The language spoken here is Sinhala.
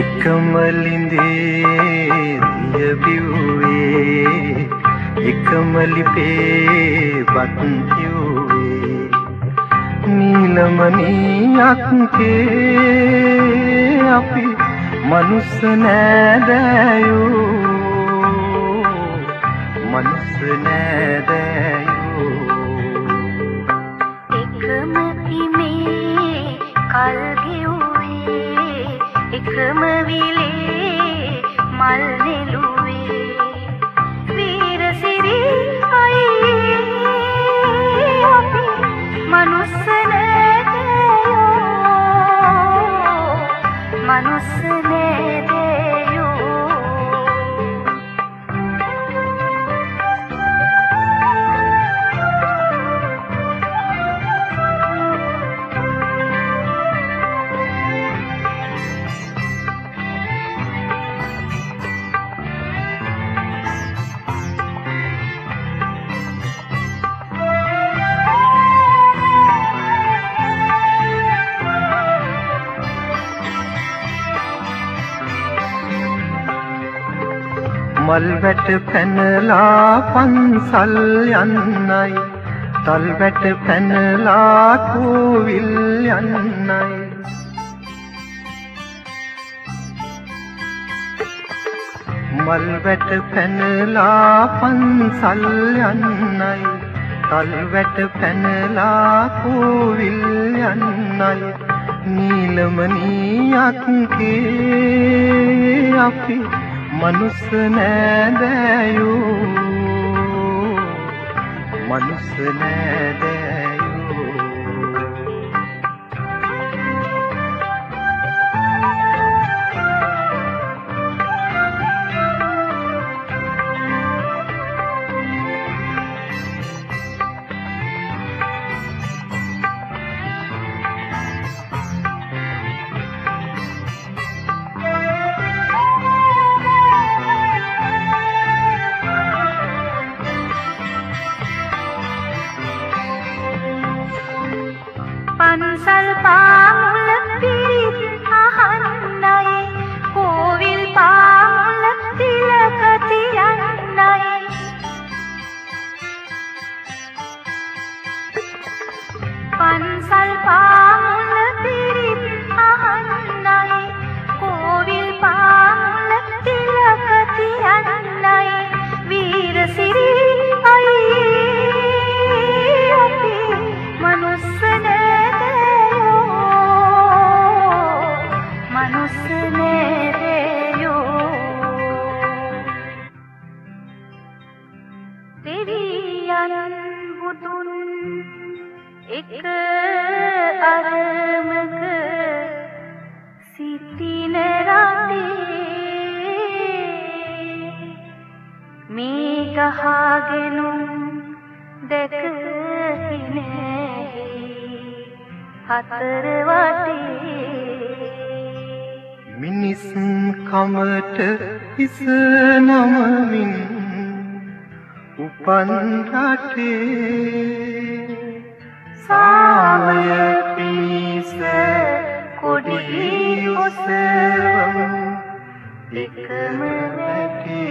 එකම ලිඳේ දිය බිව්වේ. එකම ලිපේ වත් කියුවේ නීලමණියක්කේ අපි මනුස්ස නෑදෑයෝ. මනුස්ස නෑදෑයෝ. එකම හිමේ කල් ගෙව්වේ එකම විලේ මල් නෙළුවේ වීරසිරි අයියේ අපි මනුස්ස නෑදෑයෝ මනුස්ස නෑදෑයෝ මල් වැට පැනලා පන්සල් යන්නයි. තල් වැට පැනලා කෝවිල් යන්නයි. මල් වැට පැනලා පන්සල් යන්නයි. තල් වැට පැනලා කෝවිල් යන්නයි. නීලමණියක්කේ අපි මනුස්ස නෑදෑයෝ මනුස්ස නෑදෑයෝ පන්සල් පාමුල පිරිත් අහන්නයි කෝවිල් පාමුල තිලක තියන්නයි පන්සල් පාමුල දෙවියන් බුදුන් එක අරමක සිටින රටේ මේ ගහගෙනුම් දැකහිනෙහි හතර වටේ මිනිස් කමට හිස නමමින් පන්රටේ සාමය පිස කොඩි ඔසවම්. එකම වැටේ